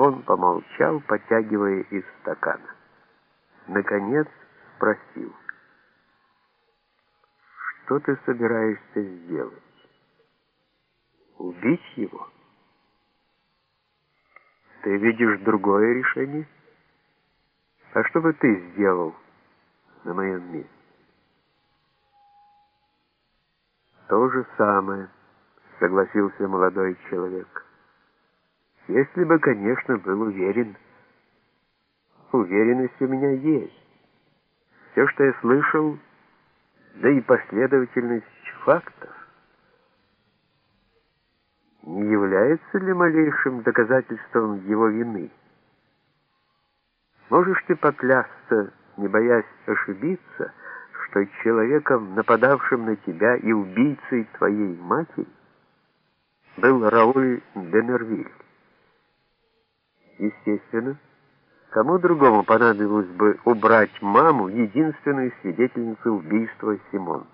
Он помолчал, потягивая из стакана. Наконец спросил, что ты собираешься сделать? Убить его? Ты видишь другое решение? А что бы ты сделал на моем месте? То же самое, согласился молодой человек. Если бы, конечно, был уверен. Уверенность у меня есть. Все, что я слышал, да и последовательность фактов, не является ли малейшим доказательством его вины? Можешь ты поклясться, не боясь ошибиться, что человеком, нападавшим на тебя и убийцей твоей матери, был Рауль Денервиль? Естественно, кому другому понадобилось бы убрать маму, единственную свидетельницу убийства Симон?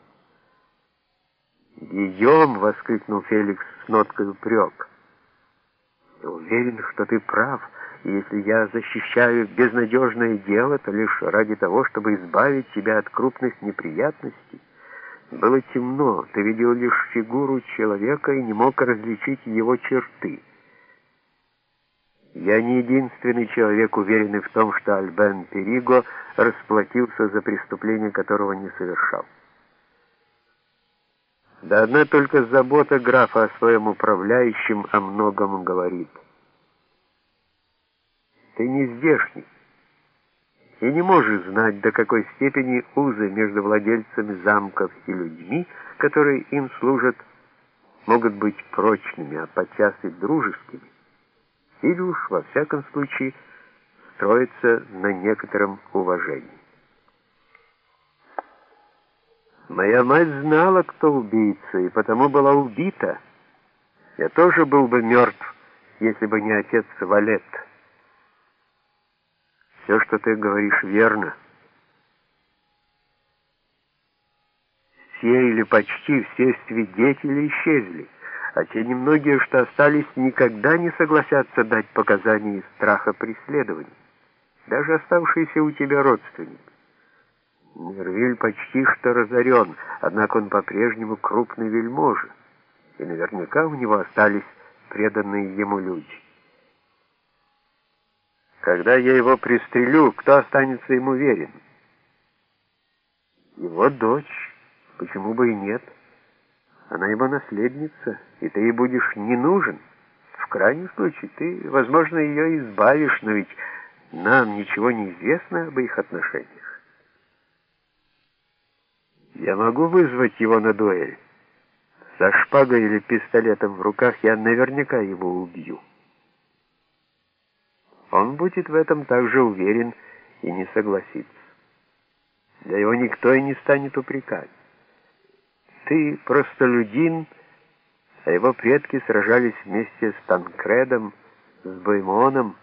«Гийом!» — воскликнул Феликс с ноткой упрек. «Я уверен, что ты прав, и если я защищаю безнадежное дело, то лишь ради того, чтобы избавить тебя от крупных неприятностей. Было темно, ты видел лишь фигуру человека и не мог различить его черты». Я не единственный человек, уверенный в том, что Альбен Периго расплатился за преступление, которого не совершал. Да одна только забота графа о своем управляющем о многом говорит. Ты не здешний и не можешь знать, до какой степени узы между владельцами замков и людьми, которые им служат, могут быть прочными, а подчас и дружескими или уж, во всяком случае, строится на некотором уважении. Моя мать знала, кто убийца, и потому была убита. Я тоже был бы мертв, если бы не отец Валет. Все, что ты говоришь, верно. Все или почти все свидетели исчезли а те немногие, что остались, никогда не согласятся дать показания из страха преследований, даже оставшиеся у тебя родственники. Нервиль почти что разорен, однако он по-прежнему крупный вельможа, и наверняка у него остались преданные ему люди. Когда я его пристрелю, кто останется ему верен? Его дочь, почему бы и нет? Она его наследница, и ты ей будешь не нужен. В крайнем случае ты, возможно, ее избавишь, но ведь нам ничего не известно об их отношениях. Я могу вызвать его на дуэль. Со шпагой или пистолетом в руках я наверняка его убью. Он будет в этом также уверен и не согласится. Для его никто и не станет упрекать. Ты простолюдин, а его предки сражались вместе с Танкредом, с Баймоном.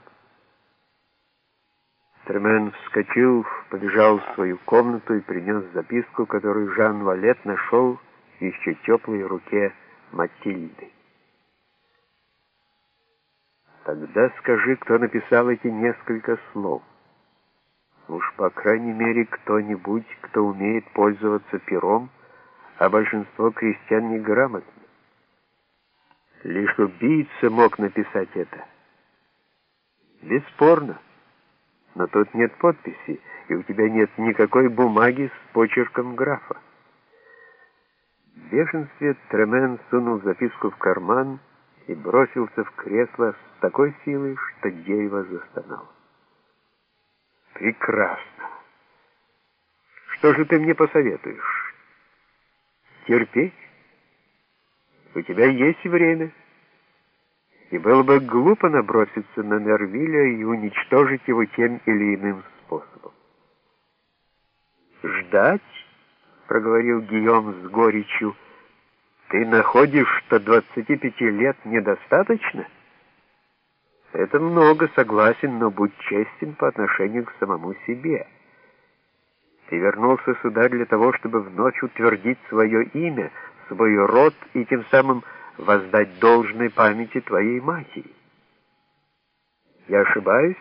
Тремен вскочил, побежал в свою комнату и принес записку, которую Жан Валет нашел в еще теплой руке Матильды. Тогда скажи, кто написал эти несколько слов. Уж, по крайней мере, кто-нибудь, кто умеет пользоваться пером, а большинство крестьян неграмотны. Лишь убийца мог написать это. Бесспорно. Но тут нет подписи, и у тебя нет никакой бумаги с почерком графа. В бешенстве Тремен сунул записку в карман и бросился в кресло с такой силой, что дерево застонало. «Прекрасно! Что же ты мне посоветуешь?» Терпеть. У тебя есть время. И было бы глупо наброситься на Нервиля и уничтожить его тем или иным способом. «Ждать?» — проговорил Гийом с горечью. «Ты находишь, что 25 лет недостаточно?» «Это много, согласен, но будь честен по отношению к самому себе». Ты вернулся сюда для того, чтобы вновь утвердить свое имя, свой род и тем самым воздать должной памяти твоей матери. Я ошибаюсь?